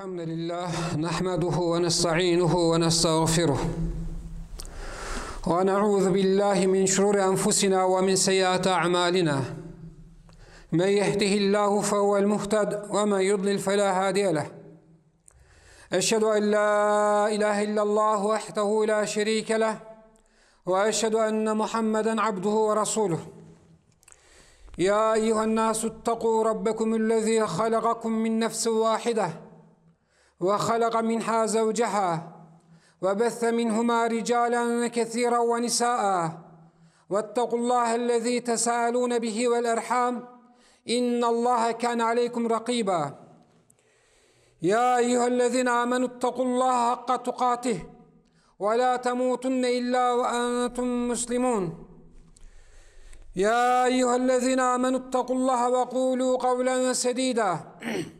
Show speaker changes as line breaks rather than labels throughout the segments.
الحمد لله نحمده ونستعينه ونستغفره ونعوذ بالله من شرور أنفسنا ومن سيئات أعمالنا. من يهده الله فهو المهتد ومن يضلل فلا هادي له. أشهد أن لا إله إلا الله وحده لا شريك له وأشهد أن محمدا عبده ورسوله. يا أيها الناس اتقوا ربكم الذي خلقكم من نفس واحدة. وخلق منها زوجها وبث منهما رجالا كثيرا ونساء. واتقوا الله الذي تساءلون به والأرحام إن الله كان عليكم رقيبا. يا أيها الذين آمنوا اتقوا الله حق تقاته ولا تموتن إلا وأنتم مسلمون. يا أيها الذين آمنوا اتقوا الله وقولوا قولا سديدا.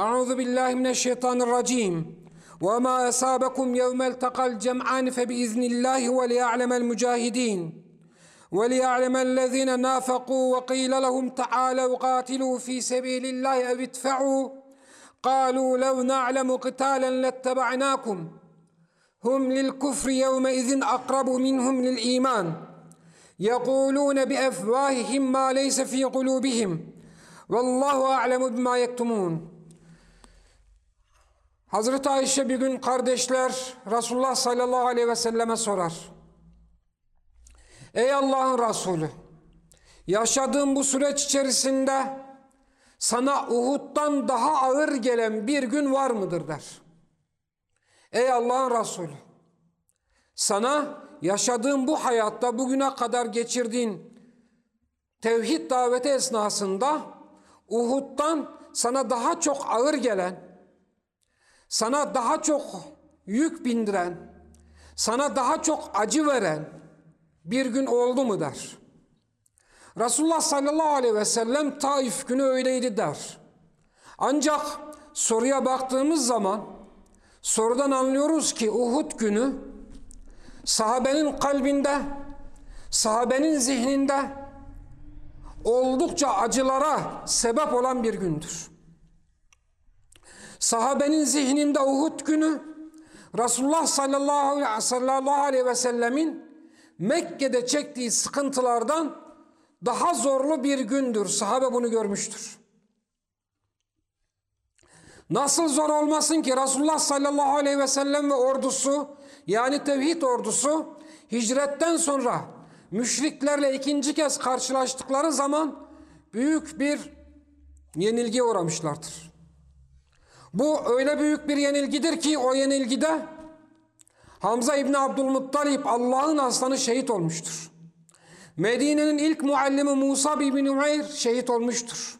أعوذ بالله من الشيطان الرجيم. وما أصابكم يوم التقى الجمعان فبإذن الله وليعلم المجاهدين. وليعلم الذين نافقوا وقيل لهم تعالوا قاتلوا في سبيل الله أو ادفعوا. قالوا لو نعلم قتالا لاتبعناكم. هم للكفر يومئذ أقرب منهم للإيمان. يقولون بأفواههم ما ليس في قلوبهم. والله أعلم بما يكتمون. Hazreti Ayşe bir gün kardeşler Resulullah sallallahu aleyhi ve selleme sorar. Ey Allah'ın Resulü yaşadığın bu süreç içerisinde sana Uhud'dan daha ağır gelen bir gün var mıdır der. Ey Allah'ın Resulü sana yaşadığın bu hayatta bugüne kadar geçirdiğin tevhid daveti esnasında Uhud'dan sana daha çok ağır gelen sana daha çok yük bindiren, sana daha çok acı veren bir gün oldu mu der. Resulullah sallallahu aleyhi ve sellem Taif günü öyleydi der. Ancak soruya baktığımız zaman sorudan anlıyoruz ki Uhud günü sahabenin kalbinde, sahabenin zihninde oldukça acılara sebep olan bir gündür. Sahabenin zihninde Uhud günü Resulullah sallallahu, aleyhi ve sellemin Mekke'de çektiği sıkıntılardan daha zorlu bir gündür. Sahabe bunu görmüştür. Nasıl zor olmasın ki Resulullah sallallahu aleyhi ve sellem ve ordusu yani tevhid ordusu hicretten sonra müşriklerle ikinci kez karşılaştıkları zaman büyük bir yenilgiye uğramışlardır. Bu öyle büyük bir yenilgidir ki o yenilgide Hamza İbni Abdülmuttalip Allah'ın aslanı şehit olmuştur. Medine'nin ilk muallimi Musa bin Umeyr şehit olmuştur.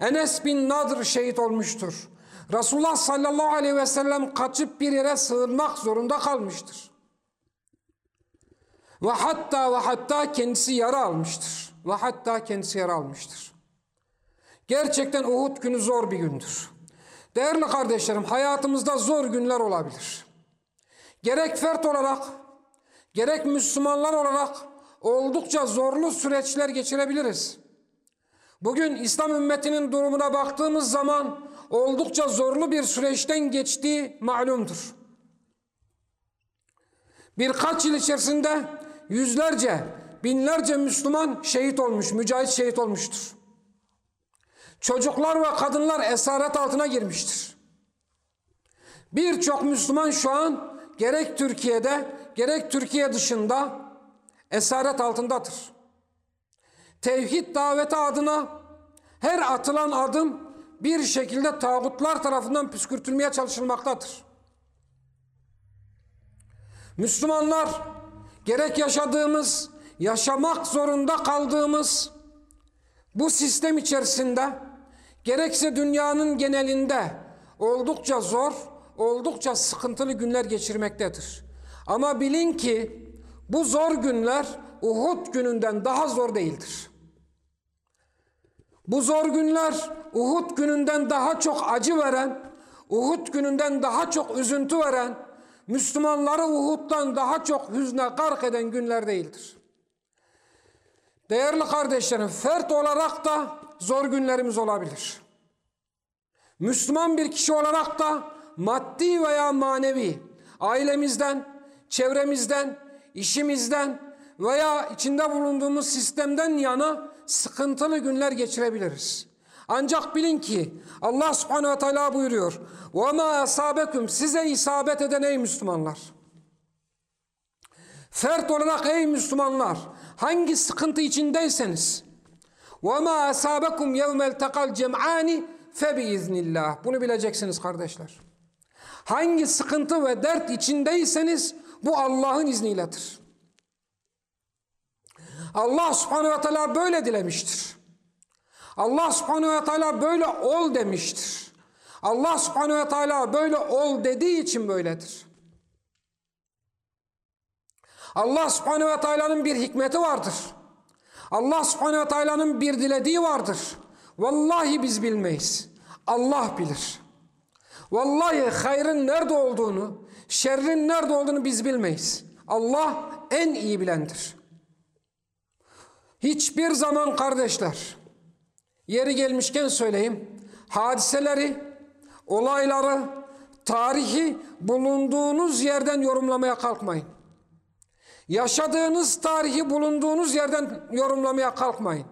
Enes bin Nadr şehit olmuştur. Resulullah sallallahu aleyhi ve sellem kaçıp bir yere sığınmak zorunda kalmıştır. Ve hatta ve hatta kendisi yara almıştır. Ve hatta kendisi yara almıştır. Gerçekten Uhud günü zor bir gündür. Değerli kardeşlerim hayatımızda zor günler olabilir. Gerek fert olarak gerek Müslümanlar olarak oldukça zorlu süreçler geçirebiliriz. Bugün İslam ümmetinin durumuna baktığımız zaman oldukça zorlu bir süreçten geçtiği malumdur. Birkaç yıl içerisinde yüzlerce, binlerce Müslüman şehit olmuş, mücahit şehit olmuştur. Çocuklar ve kadınlar esaret altına girmiştir. Birçok Müslüman şu an gerek Türkiye'de gerek Türkiye dışında esaret altındadır. Tevhid daveti adına her atılan adım bir şekilde tağutlar tarafından püskürtülmeye çalışılmaktadır. Müslümanlar gerek yaşadığımız, yaşamak zorunda kaldığımız bu sistem içerisinde gerekse dünyanın genelinde oldukça zor, oldukça sıkıntılı günler geçirmektedir. Ama bilin ki bu zor günler Uhud gününden daha zor değildir. Bu zor günler Uhud gününden daha çok acı veren, Uhud gününden daha çok üzüntü veren, Müslümanları Uhud'dan daha çok hüzne gark eden günler değildir. Değerli kardeşlerim, fert olarak da zor günlerimiz olabilir. Müslüman bir kişi olarak da maddi veya manevi ailemizden, çevremizden, işimizden veya içinde bulunduğumuz sistemden yana sıkıntılı günler geçirebiliriz. Ancak bilin ki Allah subhanehu ve teala buyuruyor. وَمَا أَصَابَكُمْ Size isabet eden ey Müslümanlar. Fert olarak ey Müslümanlar hangi sıkıntı içindeyseniz وَمَا أَصَابَكُمْ يَوْمَ الْتَقَى الْجَمْعَانِ فَبِاِذْنِ اللّٰهِ Bunu bileceksiniz kardeşler. Hangi sıkıntı ve dert içindeyseniz bu Allah'ın izniyledir. Allah subhanehu ve teala böyle dilemiştir. Allah subhanehu ve teala böyle ol demiştir. Allah subhanehu ve teala böyle ol dediği için böyledir. Allah subhanehu ve teala'nın bir hikmeti vardır. Allah subhanehu teala'nın bir dilediği vardır. Vallahi biz bilmeyiz. Allah bilir. Vallahi hayrın nerede olduğunu, şerrin nerede olduğunu biz bilmeyiz. Allah en iyi bilendir. Hiçbir zaman kardeşler, yeri gelmişken söyleyeyim, hadiseleri, olayları, tarihi bulunduğunuz yerden yorumlamaya kalkmayın. Yaşadığınız tarihi bulunduğunuz yerden yorumlamaya kalkmayın.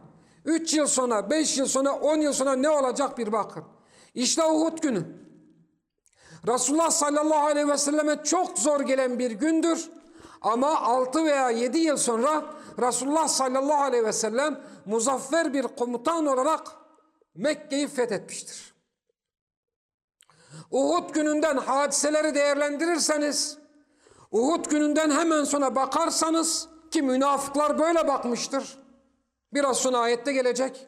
3 yıl sonra, 5 yıl sonra, 10 yıl sonra ne olacak bir bakın. İşte Uhud günü. Resulullah sallallahu aleyhi ve selleme çok zor gelen bir gündür. Ama 6 veya 7 yıl sonra Resulullah sallallahu aleyhi ve sellem muzaffer bir komutan olarak Mekke'yi fethetmiştir. Uhud gününden hadiseleri değerlendirirseniz, Uhud gününden hemen sonra bakarsanız ki münafıklar böyle bakmıştır. Biraz sonra ayette gelecek.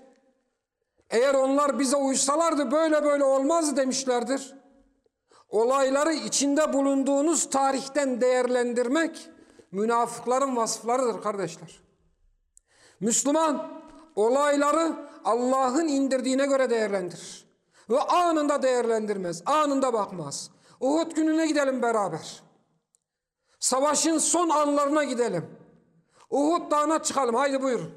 Eğer onlar bize uysalardı böyle böyle olmaz demişlerdir. Olayları içinde bulunduğunuz tarihten değerlendirmek münafıkların vasıflarıdır kardeşler. Müslüman olayları Allah'ın indirdiğine göre değerlendirir. Ve anında değerlendirmez, anında bakmaz. Uhud gününe gidelim beraber. Savaşın son anlarına gidelim. Uhud dağına çıkalım, haydi buyurun.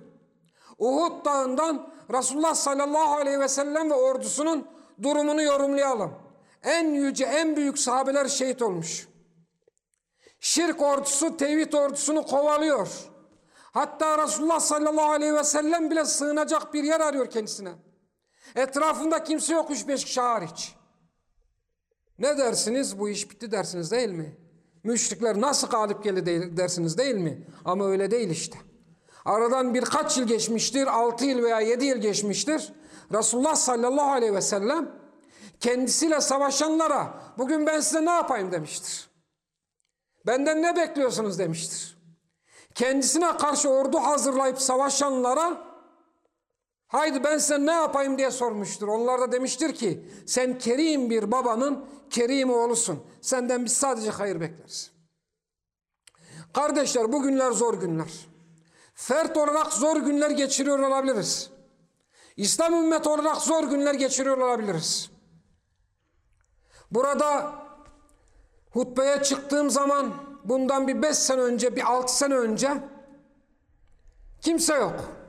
Uhud dağından Resulullah sallallahu aleyhi ve sellem ve ordusunun durumunu yorumlayalım. En yüce, en büyük sahabeler şehit olmuş. Şirk ordusu tevhid ordusunu kovalıyor. Hatta Resulullah sallallahu aleyhi ve sellem bile sığınacak bir yer arıyor kendisine. Etrafında kimse yok üç beş kişi hariç. Ne dersiniz? Bu iş bitti dersiniz değil mi? Müşrikler nasıl galip geldi dersiniz değil mi? Ama öyle değil işte. Aradan birkaç yıl geçmiştir, altı yıl veya yedi yıl geçmiştir. Resulullah sallallahu aleyhi ve sellem kendisiyle savaşanlara bugün ben size ne yapayım demiştir. Benden ne bekliyorsunuz demiştir. Kendisine karşı ordu hazırlayıp savaşanlara haydi ben size ne yapayım diye sormuştur. Onlar da demiştir ki sen kerim bir babanın kerim oğlusun. Senden biz sadece hayır bekleriz. Kardeşler bu günler zor günler. Fert olarak zor günler geçiriyor olabiliriz. İslam ümmeti olarak zor günler geçiriyor olabiliriz. Burada hutbeye çıktığım zaman bundan bir beş sene önce, bir altı sene önce kimse yok.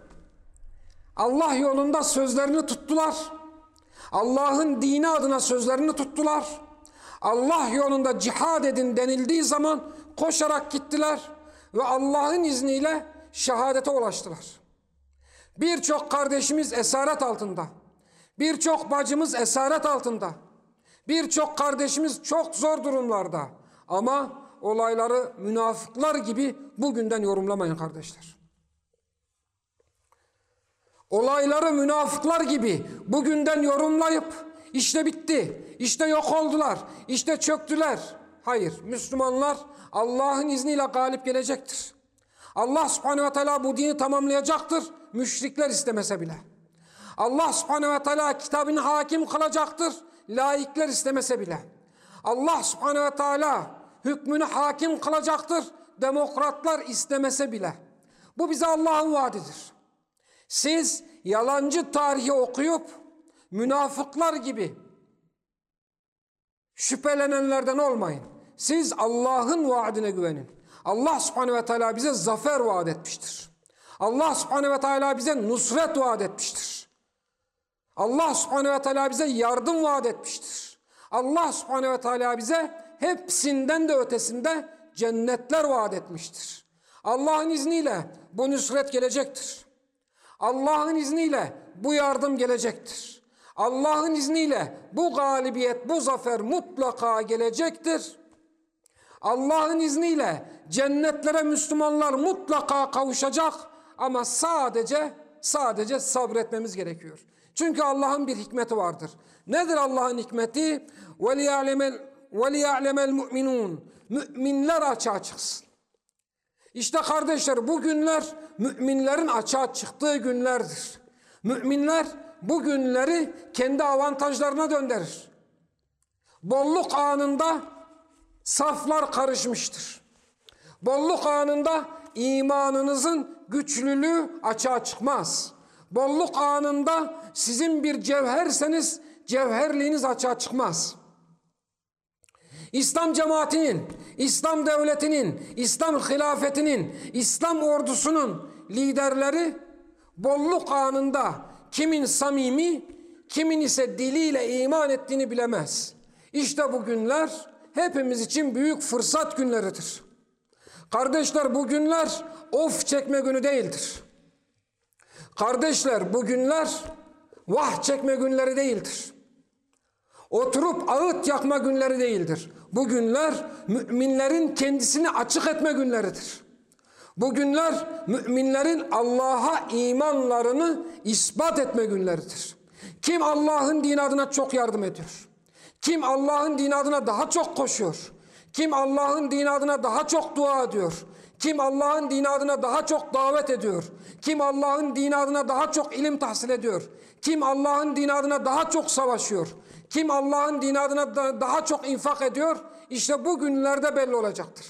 Allah yolunda sözlerini tuttular. Allah'ın dini adına sözlerini tuttular. Allah yolunda cihad edin denildiği zaman koşarak gittiler ve Allah'ın izniyle şehadete ulaştılar. Birçok kardeşimiz esaret altında. Birçok bacımız esaret altında. Birçok kardeşimiz çok zor durumlarda. Ama olayları münafıklar gibi bugünden yorumlamayın kardeşler. Olayları münafıklar gibi bugünden yorumlayıp işte bitti, işte yok oldular, işte çöktüler. Hayır, Müslümanlar Allah'ın izniyle galip gelecektir. Allah subhanehu ve teala bu dini tamamlayacaktır, müşrikler istemese bile. Allah subhanehu ve teala kitabını hakim kılacaktır, laikler istemese bile. Allah subhanehu ve teala hükmünü hakim kılacaktır. Demokratlar istemese bile. Bu bize Allah'ın vaadidir. Siz yalancı tarihi okuyup münafıklar gibi şüphelenenlerden olmayın. Siz Allah'ın vaadine güvenin. Allah subhanehu ve teala bize zafer vaat etmiştir. Allah subhanehu ve teala bize nusret vaat etmiştir. Allah subhanehu ve teala bize yardım vaat etmiştir. Allah subhanehu ve teala bize hepsinden de ötesinde cennetler vaat etmiştir. Allah'ın izniyle bu nusret gelecektir. Allah'ın izniyle bu yardım gelecektir. Allah'ın izniyle bu galibiyet, bu zafer mutlaka gelecektir. Allah'ın izniyle cennetlere Müslümanlar mutlaka kavuşacak ama sadece sadece sabretmemiz gerekiyor. Çünkü Allah'ın bir hikmeti vardır. Nedir Allah'ın hikmeti? وَلِيَعْلَمَ الْمُؤْمِنُونَ Müminler açığa çıksın. İşte kardeşler bu günler müminlerin açığa çıktığı günlerdir. Müminler bu günleri kendi avantajlarına döndürür. Bolluk anında saflar karışmıştır. Bolluk anında imanınızın güçlülüğü açığa çıkmaz. Bolluk anında sizin bir cevherseniz cevherliğiniz açığa çıkmaz. İslam cemaatinin, İslam devletinin, İslam hilafetinin, İslam ordusunun liderleri bolluk anında kimin samimi, kimin ise diliyle iman ettiğini bilemez. İşte bu günler hepimiz için büyük fırsat günleridir. Kardeşler bu günler of çekme günü değildir. Kardeşler bu günler vah çekme günleri değildir. Oturup ağıt yakma günleri değildir. Bu günler müminlerin kendisini açık etme günleridir. Bu günler müminlerin Allah'a imanlarını ispat etme günleridir. Kim Allah'ın din adına çok yardım ediyor? Kim Allah'ın din adına daha çok koşuyor? Kim Allah'ın din adına daha çok dua ediyor? Kim Allah'ın din adına daha çok davet ediyor? Kim Allah'ın din adına daha çok ilim tahsil ediyor? Kim Allah'ın din adına daha çok savaşıyor? Kim Allah'ın din adına daha çok infak ediyor? İşte bu günlerde belli olacaktır.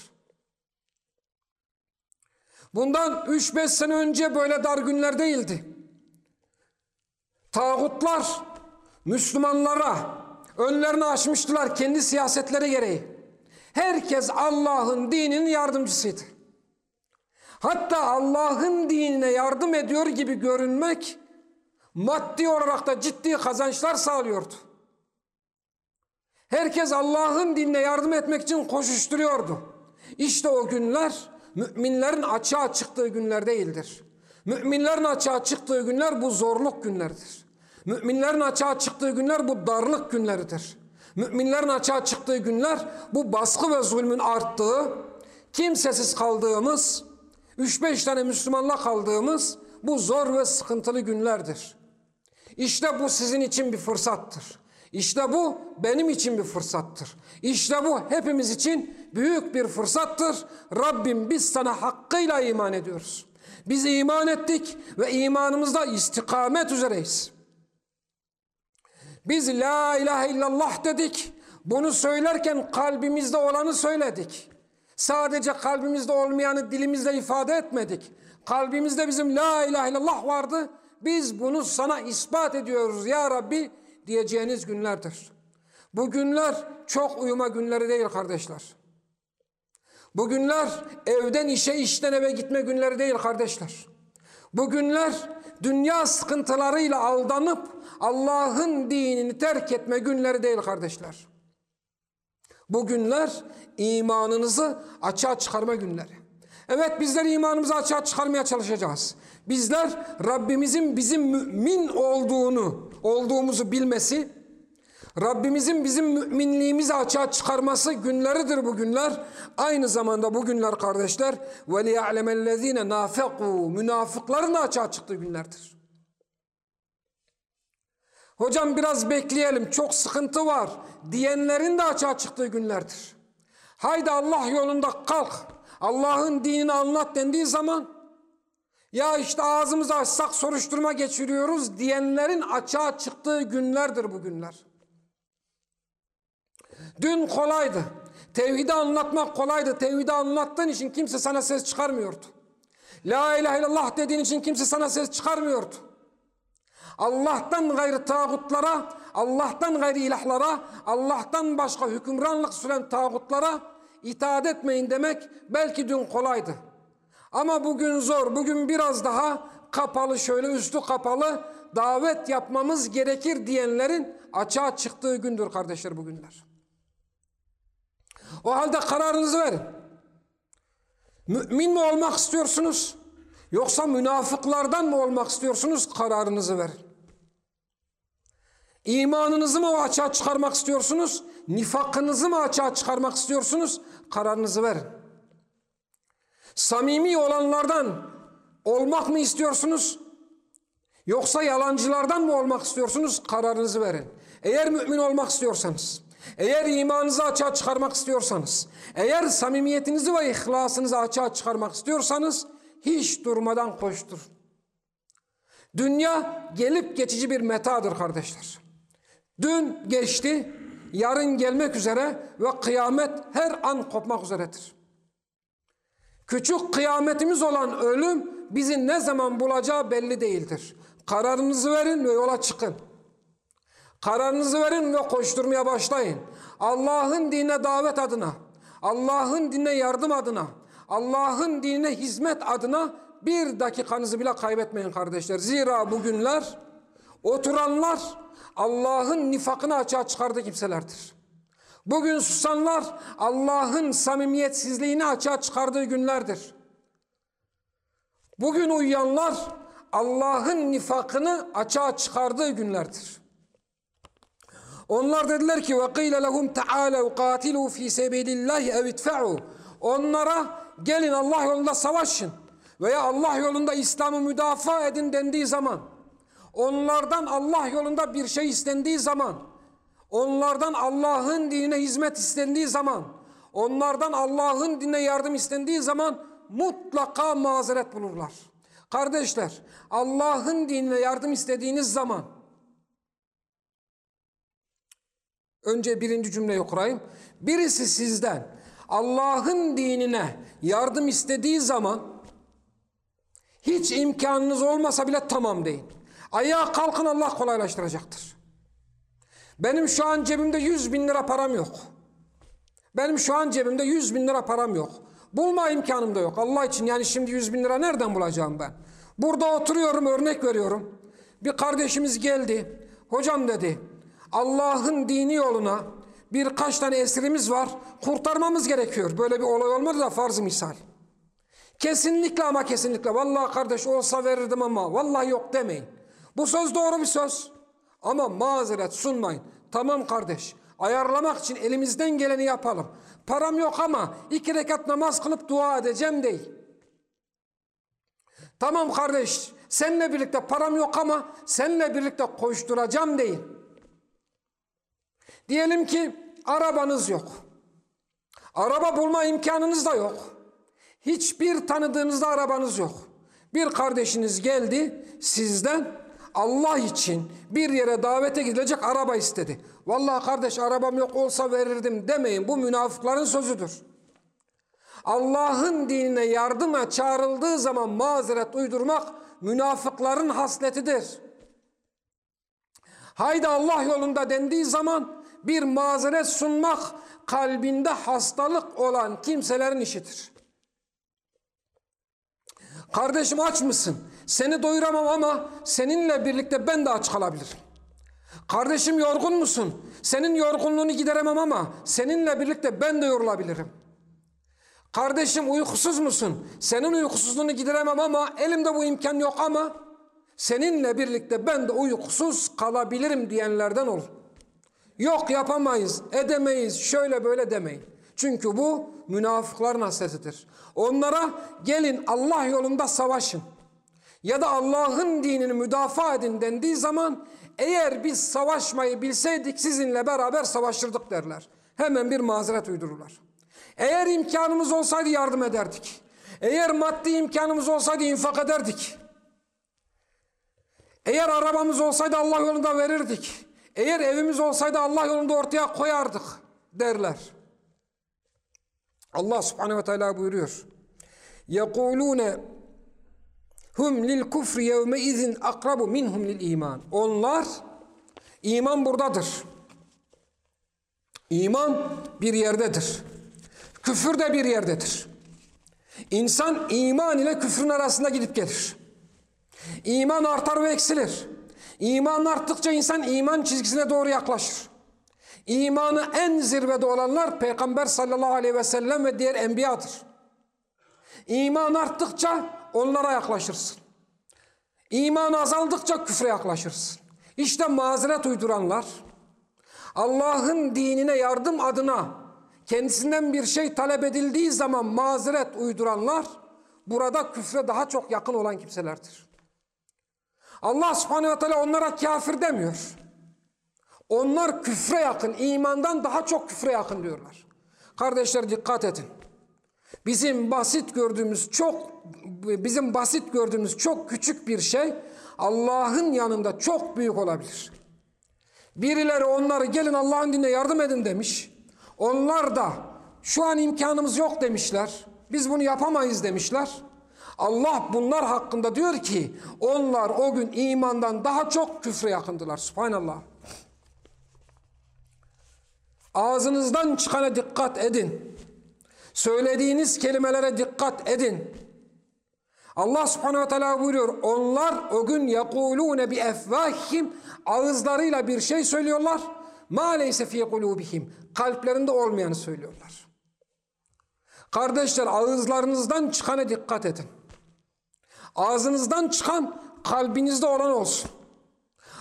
Bundan 3-5 sene önce böyle dar günler değildi. Tağutlar Müslümanlara önlerini açmıştılar kendi siyasetleri gereği. Herkes Allah'ın dininin yardımcısıydı. Hatta Allah'ın dinine yardım ediyor gibi görünmek maddi olarak da ciddi kazançlar sağlıyordu. Herkes Allah'ın dinine yardım etmek için koşuşturuyordu. İşte o günler müminlerin açığa çıktığı günler değildir. Müminlerin açığa çıktığı günler bu zorluk günlerdir. Müminlerin açığa çıktığı günler bu darlık günleridir. Müminlerin açığa çıktığı günler bu baskı ve zulmün arttığı, kimsesiz kaldığımız, 3-5 tane Müslümanla kaldığımız bu zor ve sıkıntılı günlerdir. İşte bu sizin için bir fırsattır. İşte bu benim için bir fırsattır. İşte bu hepimiz için büyük bir fırsattır. Rabbim biz sana hakkıyla iman ediyoruz. Biz iman ettik ve imanımızda istikamet üzereyiz. Biz la ilahe illallah dedik. Bunu söylerken kalbimizde olanı söyledik. Sadece kalbimizde olmayanı dilimizde ifade etmedik. Kalbimizde bizim la ilahe illallah vardı. Biz bunu sana ispat ediyoruz ya Rabbi diyeceğiniz günlerdir. Bu günler çok uyuma günleri değil kardeşler. Bu günler evden işe işten eve gitme günleri değil kardeşler. Bu günler dünya sıkıntılarıyla aldanıp Allah'ın dinini terk etme günleri değil kardeşler. Bu günler imanınızı açığa çıkarma günleri. Evet bizler imanımızı açığa çıkarmaya çalışacağız. Bizler Rabbimizin bizim mümin olduğunu, olduğumuzu bilmesi, Rabbimizin bizim müminliğimizi açığa çıkarması günleridir bu günler. Aynı zamanda bu günler kardeşler وَلِيَعْلَمَ الَّذ۪ينَ نَافَقُوا Münafıkların açığa çıktığı günlerdir. Hocam biraz bekleyelim çok sıkıntı var diyenlerin de açığa çıktığı günlerdir. Haydi Allah yolunda kalk. Allah'ın dinini anlat dendiği zaman ya işte ağzımızı açsak soruşturma geçiriyoruz diyenlerin açığa çıktığı günlerdir bu günler. Dün kolaydı. Tevhidi anlatmak kolaydı. Tevhidi anlattığın için kimse sana ses çıkarmıyordu. La ilahe illallah dediğin için kimse sana ses çıkarmıyordu. Allah'tan gayrı tağutlara, Allah'tan gayrı ilahlara, Allah'tan başka hükümranlık süren tağutlara itaat etmeyin demek belki dün kolaydı. Ama bugün zor. Bugün biraz daha kapalı şöyle üstü kapalı davet yapmamız gerekir diyenlerin açığa çıktığı gündür kardeşler bugünler. O halde kararınızı verin. Mümin mi olmak istiyorsunuz? Yoksa münafıklardan mı olmak istiyorsunuz? Kararınızı verin. İmanınızı mı açığa çıkarmak istiyorsunuz? Nifakınızı mı açığa çıkarmak istiyorsunuz? Kararınızı verin. Samimi olanlardan olmak mı istiyorsunuz? Yoksa yalancılardan mı olmak istiyorsunuz? Kararınızı verin. Eğer mümin olmak istiyorsanız, eğer imanınızı açığa çıkarmak istiyorsanız, eğer samimiyetinizi ve ihlasınızı açığa çıkarmak istiyorsanız hiç durmadan koştur. Dünya gelip geçici bir metadır kardeşler. Dün geçti, yarın gelmek üzere ve kıyamet her an kopmak üzeredir. Küçük kıyametimiz olan ölüm bizi ne zaman bulacağı belli değildir. Kararınızı verin ve yola çıkın. Kararınızı verin ve koşturmaya başlayın. Allah'ın dinine davet adına, Allah'ın dinine yardım adına, Allah'ın dinine hizmet adına bir dakikanızı bile kaybetmeyin kardeşler. Zira bugünler oturanlar Allah'ın nifakını açığa çıkardığı kimselerdir. Bugün susanlar Allah'ın samimiyetsizliğini açığa çıkardığı günlerdir. Bugün uyuyanlar Allah'ın nifakını açığa çıkardığı günlerdir. Onlar dediler ki kıyle lehum ta'alev katilu fi sebilillahi ev idfa'u. Onlara gelin Allah yolunda savaşın veya Allah yolunda İslam'ı müdafaa edin dendiği zaman onlardan Allah yolunda bir şey istendiği zaman onlardan Allah'ın dinine hizmet istendiği zaman onlardan Allah'ın dinine yardım istendiği zaman mutlaka mazeret bulurlar. Kardeşler Allah'ın dinine yardım istediğiniz zaman önce birinci cümleyi okurayım. Birisi sizden Allah'ın dinine yardım istediği zaman hiç imkanınız olmasa bile tamam deyin. Ayağa kalkın Allah kolaylaştıracaktır. Benim şu an cebimde 100 bin lira param yok. Benim şu an cebimde 100 bin lira param yok. Bulma imkanım da yok. Allah için yani şimdi 100 bin lira nereden bulacağım ben? Burada oturuyorum örnek veriyorum. Bir kardeşimiz geldi. Hocam dedi Allah'ın dini yoluna birkaç tane esirimiz var. Kurtarmamız gerekiyor. Böyle bir olay olmadı da farz misal. Kesinlikle ama kesinlikle. Vallahi kardeş olsa verirdim ama vallahi yok demeyin. Bu söz doğru bir söz. Ama mazeret sunmayın. Tamam kardeş. Ayarlamak için elimizden geleni yapalım. Param yok ama iki rekat namaz kılıp dua edeceğim değil. Tamam kardeş. Seninle birlikte param yok ama seninle birlikte koşturacağım değil. Diyelim ki arabanız yok. Araba bulma imkanınız da yok. Hiçbir tanıdığınızda arabanız yok. Bir kardeşiniz geldi sizden Allah için bir yere davete gidilecek araba istedi. Vallahi kardeş arabam yok olsa verirdim demeyin. Bu münafıkların sözüdür. Allah'ın dinine yardıma çağrıldığı zaman mazeret uydurmak münafıkların hasletidir. Haydi Allah yolunda dendiği zaman bir mazeret sunmak kalbinde hastalık olan kimselerin işidir. Kardeşim aç mısın? Seni doyuramam ama seninle birlikte ben de aç kalabilirim. Kardeşim yorgun musun? Senin yorgunluğunu gideremem ama seninle birlikte ben de yorulabilirim. Kardeşim uykusuz musun? Senin uykusuzluğunu gideremem ama elimde bu imkan yok ama seninle birlikte ben de uykusuz kalabilirim diyenlerden ol. Yok yapamayız, edemeyiz, şöyle böyle demeyin. Çünkü bu münafıkların hasretidir. Onlara gelin Allah yolunda savaşın ya da Allah'ın dinini müdafaa edin dendiği zaman eğer biz savaşmayı bilseydik sizinle beraber savaşırdık derler. Hemen bir mazeret uydururlar. Eğer imkanımız olsaydı yardım ederdik. Eğer maddi imkanımız olsaydı infak ederdik. Eğer arabamız olsaydı Allah yolunda verirdik. Eğer evimiz olsaydı Allah yolunda ortaya koyardık. derler. Allah subhanehu ve teala buyuruyor. يَقُولُونَ hum lil kufri yevme izin akrabu minhum lil iman. Onlar iman buradadır. İman bir yerdedir. Küfür de bir yerdedir. İnsan iman ile küfrün arasında gidip gelir. İman artar ve eksilir. İman arttıkça insan iman çizgisine doğru yaklaşır. İmanı en zirvede olanlar Peygamber sallallahu aleyhi ve sellem ve diğer enbiyadır. İman arttıkça onlara yaklaşırsın. İman azaldıkça küfre yaklaşırsın. İşte mazeret uyduranlar Allah'ın dinine yardım adına kendisinden bir şey talep edildiği zaman mazeret uyduranlar burada küfre daha çok yakın olan kimselerdir. Allah subhanehu ve teala onlara kafir demiyor. Onlar küfre yakın, imandan daha çok küfre yakın diyorlar. Kardeşler dikkat edin. Bizim basit gördüğümüz çok bizim basit gördüğümüz çok küçük bir şey Allah'ın yanında çok büyük olabilir. Birileri onları gelin Allah'ın dinine yardım edin demiş. Onlar da şu an imkanımız yok demişler. Biz bunu yapamayız demişler. Allah bunlar hakkında diyor ki onlar o gün imandan daha çok küfre yakındılar. Subhanallah. Ağzınızdan çıkana dikkat edin. Söylediğiniz kelimelere dikkat edin. Allah subhanehu ve teala buyuruyor. Onlar o gün yekulune bi efvahim ağızlarıyla bir şey söylüyorlar. Ma leyse fi kalplerinde olmayanı söylüyorlar. Kardeşler ağızlarınızdan çıkana dikkat edin. Ağzınızdan çıkan kalbinizde olan olsun.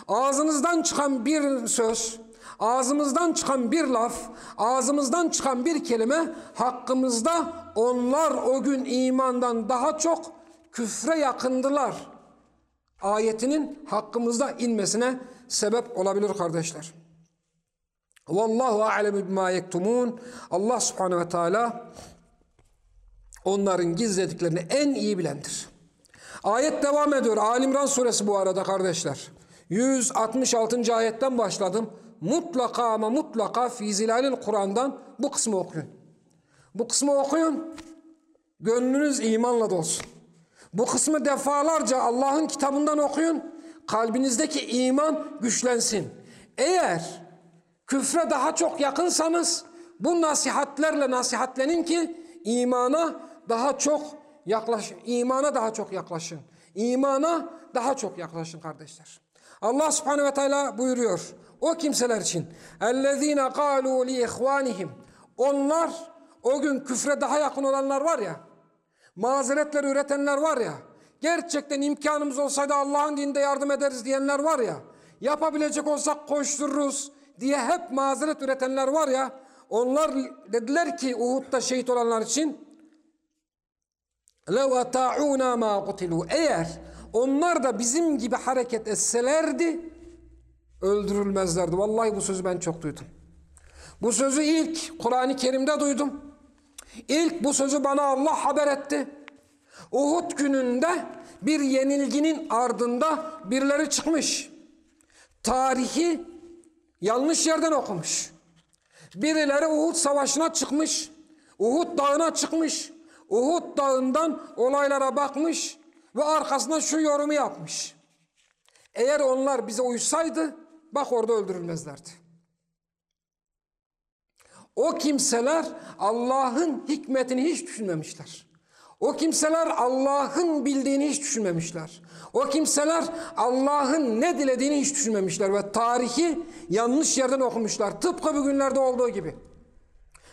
Ağzınızdan çıkan bir söz, ağzımızdan çıkan bir laf, ağzımızdan çıkan bir kelime hakkımızda onlar o gün imandan daha çok küfre yakındılar. Ayetinin hakkımızda inmesine sebep olabilir kardeşler. Vallahu alemu bima yektumun. Allah subhanehu ve teala onların gizlediklerini en iyi bilendir. Ayet devam ediyor. Alimran suresi bu arada kardeşler. 166. ayetten başladım. Mutlaka ama mutlaka fi zilalil Kur'an'dan bu kısmı okuyun. Bu kısmı okuyun. Gönlünüz imanla dolsun. Bu kısmı defalarca Allah'ın kitabından okuyun. Kalbinizdeki iman güçlensin. Eğer küfre daha çok yakınsanız bu nasihatlerle nasihatlenin ki imana daha çok yaklaşın. İmana daha çok yaklaşın. İmana daha çok yaklaşın kardeşler. Allah subhanehu ve teala buyuruyor. O kimseler için. اَلَّذ۪ينَ قَالُوا لِيْخْوَانِهِمْ Onlar o gün küfre daha yakın olanlar var ya. Mazeretler üretenler var ya. Gerçekten imkanımız olsaydı Allah'ın dininde yardım ederiz diyenler var ya. Yapabilecek olsak koştururuz diye hep mazeret üretenler var ya. Onlar dediler ki Uhud'da şehit olanlar için لَوْ اَتَاعُونَا مَا قُتِلُوا Eğer onlar da bizim gibi hareket etselerdi öldürülmezlerdi. Vallahi bu sözü ben çok duydum. Bu sözü ilk Kur'an-ı Kerim'de duydum. İlk bu sözü bana Allah haber etti. Uhud gününde bir yenilginin ardında birileri çıkmış. Tarihi yanlış yerden okumuş. Birileri Uhud savaşına çıkmış. Uhud dağına çıkmış. Uhud dağından olaylara bakmış ve arkasına şu yorumu yapmış. Eğer onlar bize uysaydı bak orada öldürülmezlerdi. O kimseler Allah'ın hikmetini hiç düşünmemişler. O kimseler Allah'ın bildiğini hiç düşünmemişler. O kimseler Allah'ın ne dilediğini hiç düşünmemişler ve tarihi yanlış yerden okumuşlar. Tıpkı bugünlerde olduğu gibi.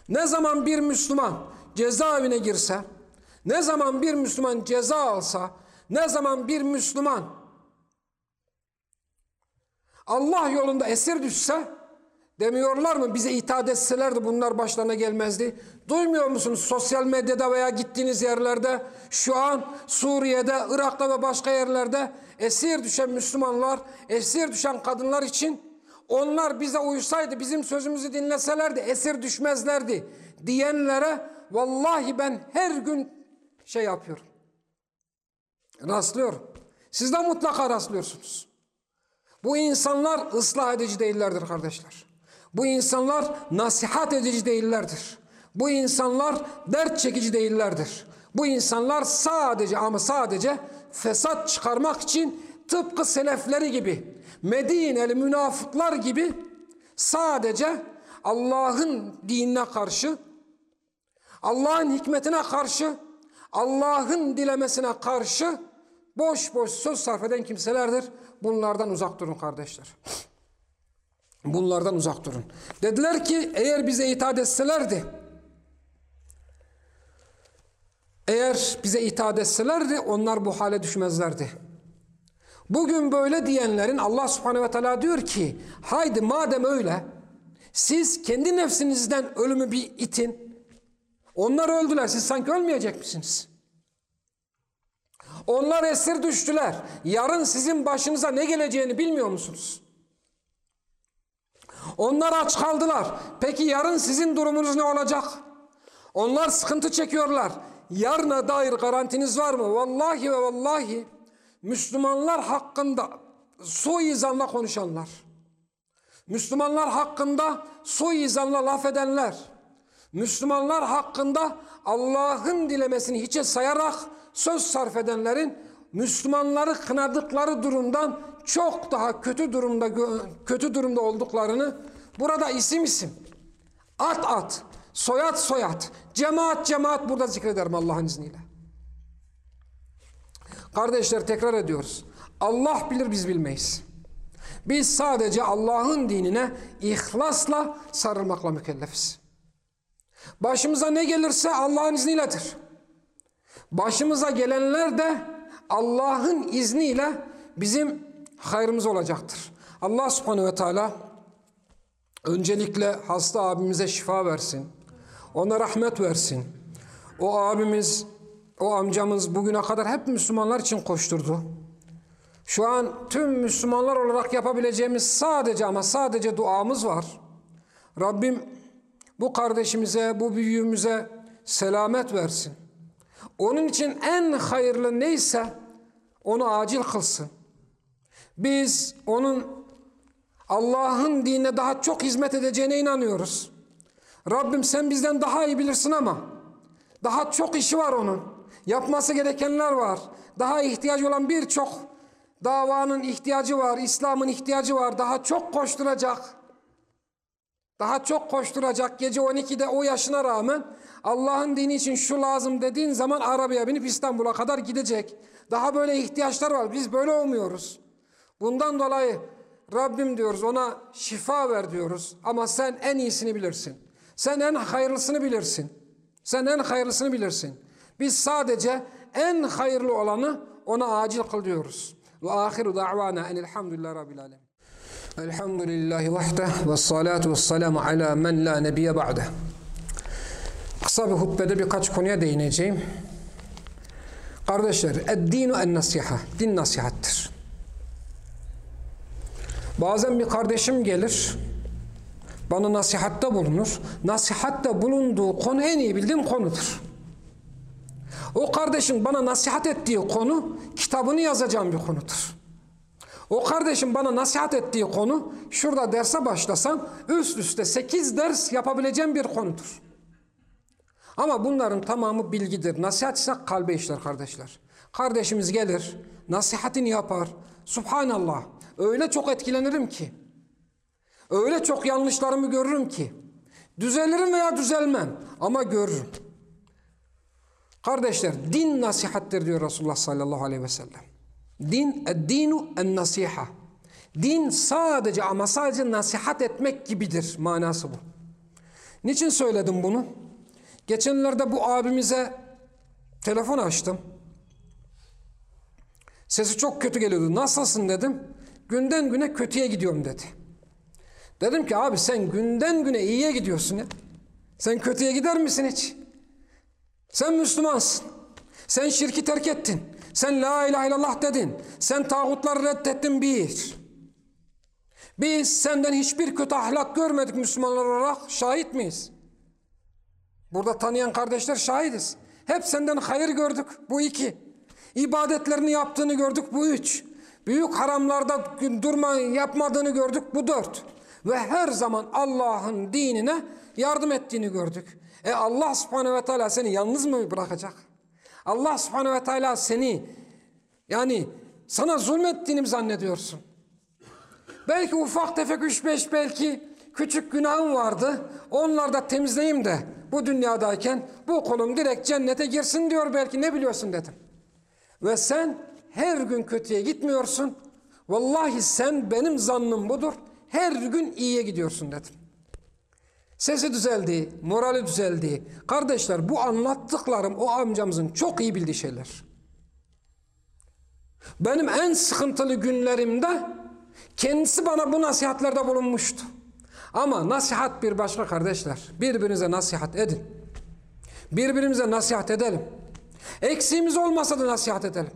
Ne zaman bir Müslüman cezaevine girse, ne zaman bir Müslüman ceza alsa, ne zaman bir Müslüman Allah yolunda esir düşse, demiyorlar mı bize itaat etselerdi bunlar başlarına gelmezdi. Duymuyor musunuz sosyal medyada veya gittiğiniz yerlerde şu an Suriye'de, Irak'ta ve başka yerlerde esir düşen Müslümanlar, esir düşen kadınlar için onlar bize uysaydı, bizim sözümüzü dinleselerdi esir düşmezlerdi diyenlere vallahi ben her gün şey yapıyorum. Rastlıyorum. Siz de mutlaka rastlıyorsunuz. Bu insanlar ıslah edici değillerdir kardeşler. Bu insanlar nasihat edici değillerdir. Bu insanlar dert çekici değillerdir. Bu insanlar sadece ama sadece fesat çıkarmak için tıpkı selefleri gibi, Medineli münafıklar gibi sadece Allah'ın dinine karşı, Allah'ın hikmetine karşı, Allah'ın dilemesine karşı boş boş söz sarf eden kimselerdir. Bunlardan uzak durun kardeşler. Bunlardan uzak durun. Dediler ki eğer bize itaat etselerdi, eğer bize itaat etselerdi onlar bu hale düşmezlerdi. Bugün böyle diyenlerin Allah subhanehu ve teala diyor ki haydi madem öyle siz kendi nefsinizden ölümü bir itin. Onlar öldüler siz sanki ölmeyecek misiniz? Onlar esir düştüler. Yarın sizin başınıza ne geleceğini bilmiyor musunuz? Onlar aç kaldılar. Peki yarın sizin durumunuz ne olacak? Onlar sıkıntı çekiyorlar. Yarına dair garantiniz var mı? Vallahi ve vallahi Müslümanlar hakkında suizanla konuşanlar, Müslümanlar hakkında suizanla laf edenler, Müslümanlar hakkında Allah'ın dilemesini hiçe sayarak söz sarf edenlerin Müslümanları kınadıkları durumdan çok daha kötü durumda kötü durumda olduklarını burada isim isim at at soyat soyat cemaat cemaat burada zikrederim Allah'ın izniyle. Kardeşler tekrar ediyoruz. Allah bilir biz bilmeyiz. Biz sadece Allah'ın dinine ihlasla sarılmakla mükellefiz. Başımıza ne gelirse Allah'ın izniyledir. Başımıza gelenler de Allah'ın izniyle bizim hayrımız olacaktır. Allah subhanehu ve teala öncelikle hasta abimize şifa versin. Ona rahmet versin. O abimiz, o amcamız bugüne kadar hep Müslümanlar için koşturdu. Şu an tüm Müslümanlar olarak yapabileceğimiz sadece ama sadece duamız var. Rabbim bu kardeşimize, bu büyüğümüze selamet versin. Onun için en hayırlı neyse onu acil kılsın. Biz onun Allah'ın dinine daha çok hizmet edeceğine inanıyoruz. Rabbim sen bizden daha iyi bilirsin ama daha çok işi var onun. Yapması gerekenler var. Daha ihtiyacı olan birçok davanın ihtiyacı var, İslam'ın ihtiyacı var. Daha çok koşturacak. Daha çok koşturacak. Gece 12'de o yaşına rağmen Allah'ın dini için şu lazım dediğin zaman arabaya binip İstanbul'a kadar gidecek. Daha böyle ihtiyaçlar var. Biz böyle olmuyoruz. Bundan dolayı Rabbim diyoruz ona şifa ver diyoruz. Ama sen en iyisini bilirsin. Sen en hayırlısını bilirsin. Sen en hayırlısını bilirsin. Biz sadece en hayırlı olanı ona acil kıl diyoruz. Ve ahiru da'vana enilhamdülillah rabbil alemin. Elhamdülillahi vahde ve salatu ve selamu ala men la nebiye ba'de. Kısa bir hutbede birkaç konuya değineceğim. Kardeşler, ed-dinu en-nasiha. Din nasihattir. Bazen bir kardeşim gelir, bana nasihatte bulunur. Nasihatte bulunduğu konu en iyi bildiğim konudur. O kardeşim bana nasihat ettiği konu kitabını yazacağım bir konudur. O kardeşim bana nasihat ettiği konu şurada derse başlasam üst üste 8 ders yapabileceğim bir konudur. Ama bunların tamamı bilgidir. Nasihat ise kalbe işler kardeşler. Kardeşimiz gelir, nasihatini yapar. Subhanallah. Öyle çok etkilenirim ki. Öyle çok yanlışlarımı görürüm ki. Düzelirim veya düzelmem ama görürüm. Kardeşler din nasihattir diyor Resulullah sallallahu aleyhi ve sellem. Din, dinu en nasiha. Din sadece ama sadece nasihat etmek gibidir manası bu. Niçin söyledim bunu? Geçenlerde bu abimize telefon açtım. Sesi çok kötü geliyordu. Nasılsın dedim. Günden güne kötüye gidiyorum dedi. Dedim ki abi sen günden güne iyiye gidiyorsun ya. Sen kötüye gider misin hiç? Sen Müslümansın. Sen şirki terk ettin. Sen la ilahe illallah dedin. Sen tağutları reddettin bir. Biz senden hiçbir kötü ahlak görmedik Müslümanlar olarak. Şahit miyiz? Burada tanıyan kardeşler şahidiz. Hep senden hayır gördük. Bu iki. İbadetlerini yaptığını gördük. Bu üç. Büyük haramlarda durma yapmadığını gördük. Bu dört. Ve her zaman Allah'ın dinine yardım ettiğini gördük. E Allah subhanehu ve teala seni yalnız mı bırakacak? Allah subhanehu ve teala seni yani sana zulmettiğini mi zannediyorsun? Belki ufak tefek üç beş belki küçük günahım vardı. Onları da temizleyeyim de bu dünyadayken bu kolum direkt cennete girsin diyor belki ne biliyorsun dedim. Ve sen her gün kötüye gitmiyorsun. Vallahi sen benim zannım budur. Her gün iyiye gidiyorsun dedim. Sesi düzeldi, morali düzeldi. Kardeşler bu anlattıklarım o amcamızın çok iyi bildiği şeyler. Benim en sıkıntılı günlerimde kendisi bana bu nasihatlerde bulunmuştu. Ama nasihat bir başka kardeşler. Birbirinize nasihat edin. Birbirimize nasihat edelim. Eksiğimiz olmasa da nasihat edelim.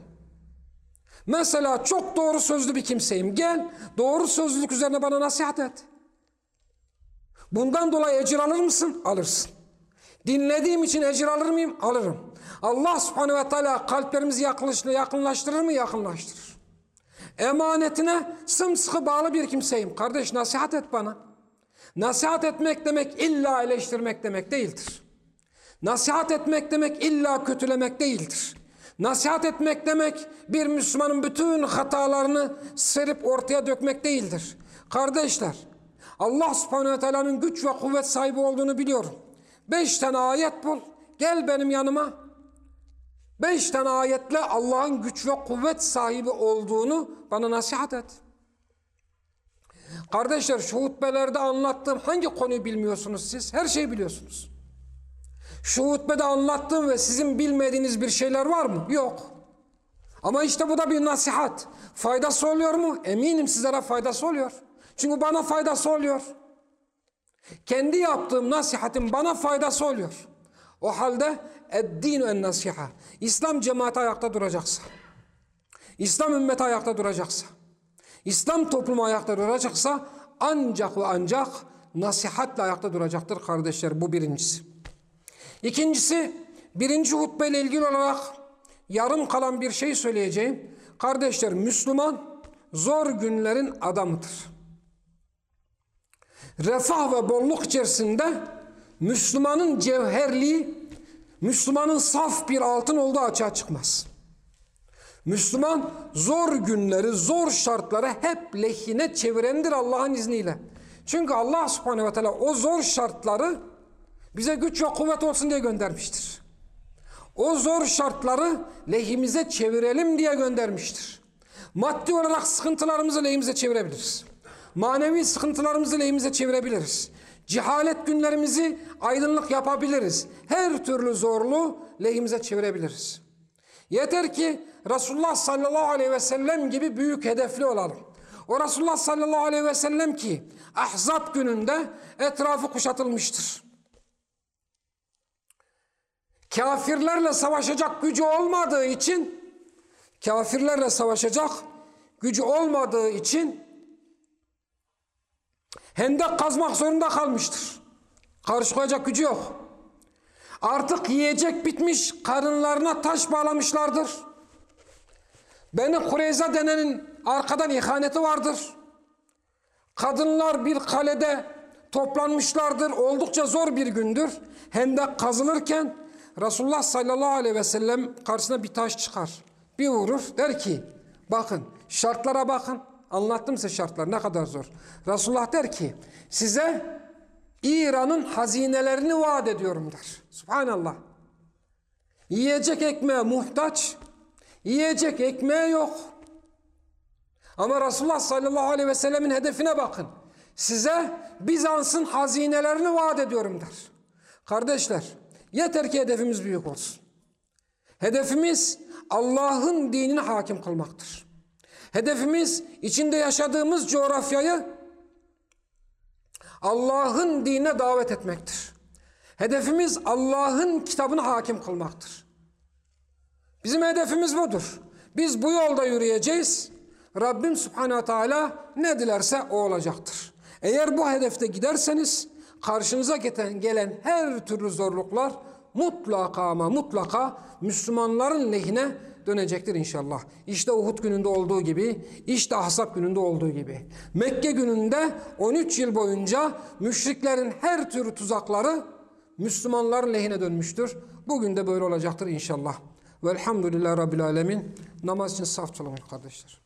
Mesela çok doğru sözlü bir kimseyim. Gel doğru sözlülük üzerine bana nasihat et. Bundan dolayı ecir alır mısın? Alırsın. Dinlediğim için ecir alır mıyım? Alırım. Allah subhanehu ve teala kalplerimizi yakınlaştırır mı? Yakınlaştırır. Emanetine sımsıkı bağlı bir kimseyim. Kardeş nasihat et bana. Nasihat etmek demek illa eleştirmek demek değildir. Nasihat etmek demek illa kötülemek değildir. Nasihat etmek demek bir Müslümanın bütün hatalarını serip ortaya dökmek değildir. Kardeşler Allah subhanehu teala'nın güç ve kuvvet sahibi olduğunu biliyorum. Beş tane ayet bul. Gel benim yanıma. Beş tane ayetle Allah'ın güç ve kuvvet sahibi olduğunu bana nasihat et. Kardeşler şu hutbelerde anlattığım hangi konuyu bilmiyorsunuz siz? Her şeyi biliyorsunuz. Şu hutbede anlattığım ve sizin bilmediğiniz bir şeyler var mı? Yok. Ama işte bu da bir nasihat. Faydası oluyor mu? Eminim sizlere faydası oluyor. Çünkü bana faydası oluyor. Kendi yaptığım nasihatin bana faydası oluyor. O halde eddinu en nasiha. İslam cemaati ayakta duracaksa, İslam ümmeti ayakta duracaksa, İslam toplumu ayakta duracaksa ancak ve ancak nasihatle ayakta duracaktır kardeşler. Bu birincisi. İkincisi birinci hutbeyle ilgili olarak yarım kalan bir şey söyleyeceğim. Kardeşler Müslüman zor günlerin adamıdır refah ve bolluk içerisinde Müslümanın cevherliği, Müslümanın saf bir altın olduğu açığa çıkmaz. Müslüman zor günleri, zor şartları hep lehine çevirendir Allah'ın izniyle. Çünkü Allah subhanehu ve teala o zor şartları bize güç ve kuvvet olsun diye göndermiştir. O zor şartları lehimize çevirelim diye göndermiştir. Maddi olarak sıkıntılarımızı lehimize çevirebiliriz. Manevi sıkıntılarımızı lehimize çevirebiliriz. Cehalet günlerimizi aydınlık yapabiliriz. Her türlü zorluğu lehimize çevirebiliriz. Yeter ki Resulullah sallallahu aleyhi ve sellem gibi büyük hedefli olalım. O Resulullah sallallahu aleyhi ve sellem ki Ahzab gününde etrafı kuşatılmıştır. Kafirlerle savaşacak gücü olmadığı için kafirlerle savaşacak gücü olmadığı için hendek kazmak zorunda kalmıştır. Karşı koyacak gücü yok. Artık yiyecek bitmiş, karınlarına taş bağlamışlardır. Beni Kureyza denenin arkadan ihaneti vardır. Kadınlar bir kalede toplanmışlardır. Oldukça zor bir gündür. Hendek kazılırken Resulullah sallallahu aleyhi ve sellem karşısına bir taş çıkar. Bir vurur der ki bakın şartlara bakın. Anlattım size şartlar ne kadar zor. Resulullah der ki size İran'ın hazinelerini vaat ediyorum der. Subhanallah. Yiyecek ekmeğe muhtaç, yiyecek ekmeğe yok. Ama Resulullah sallallahu aleyhi ve sellemin hedefine bakın. Size Bizans'ın hazinelerini vaat ediyorum der. Kardeşler, yeter ki hedefimiz büyük olsun. Hedefimiz Allah'ın dinini hakim kılmaktır. Hedefimiz içinde yaşadığımız coğrafyayı Allah'ın dinine davet etmektir. Hedefimiz Allah'ın kitabını hakim kılmaktır. Bizim hedefimiz budur. Biz bu yolda yürüyeceğiz. Rabbim Subhanahu Teala ne dilerse o olacaktır. Eğer bu hedefte giderseniz karşınıza gelen her türlü zorluklar mutlaka ama mutlaka Müslümanların lehine dönecektir inşallah. İşte Uhud gününde olduğu gibi, işte Ahzab gününde olduğu gibi. Mekke gününde 13 yıl boyunca müşriklerin her türlü tuzakları Müslümanların lehine dönmüştür. Bugün de böyle olacaktır inşallah. Velhamdülillah Rabbil Alemin. Namaz için saf tutulun kardeşler.